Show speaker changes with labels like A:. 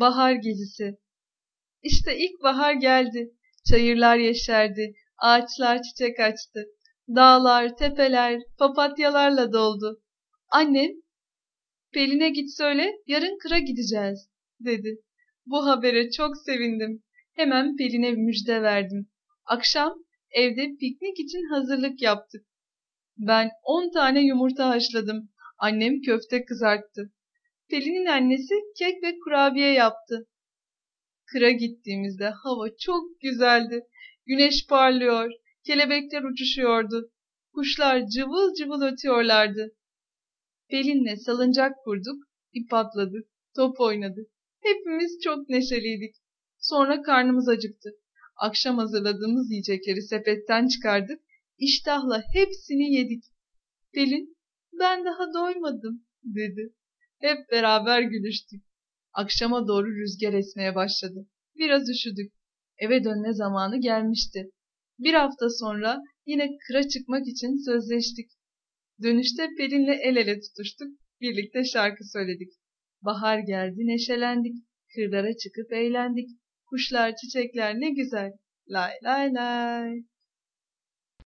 A: Bahar gezisi. İşte ilk bahar geldi. Çayırlar yeşerdi, ağaçlar çiçek açtı. Dağlar, tepeler, papatyalarla doldu. Annem, Pelin'e git söyle, yarın kıra gideceğiz, dedi. Bu habere çok sevindim. Hemen Pelin'e müjde verdim. Akşam evde piknik için hazırlık yaptık. Ben on tane yumurta haşladım. Annem köfte kızarttı. Pelin'in annesi kek ve kurabiye yaptı. Kıra gittiğimizde hava çok güzeldi. Güneş parlıyor, kelebekler uçuşuyordu. Kuşlar cıvıl cıvıl ötüyorlardı. Pelin'le salıncak kurduk, ip atladık, top oynadık. Hepimiz çok neşeliydik. Sonra karnımız acıktı. Akşam hazırladığımız yiyecekleri sepetten çıkardık. İştahla hepsini yedik. Pelin, ben daha doymadım, dedi. Hep beraber gülüştük. Akşama doğru rüzgar esmeye başladı. Biraz üşüdük. Eve dönme zamanı gelmişti. Bir hafta sonra yine kıra çıkmak için sözleştik. Dönüşte Pelin'le el ele tutuştuk. Birlikte şarkı söyledik. Bahar geldi, neşelendik. Kırlara çıkıp eğlendik. Kuşlar, çiçekler ne güzel. Lay lay lay.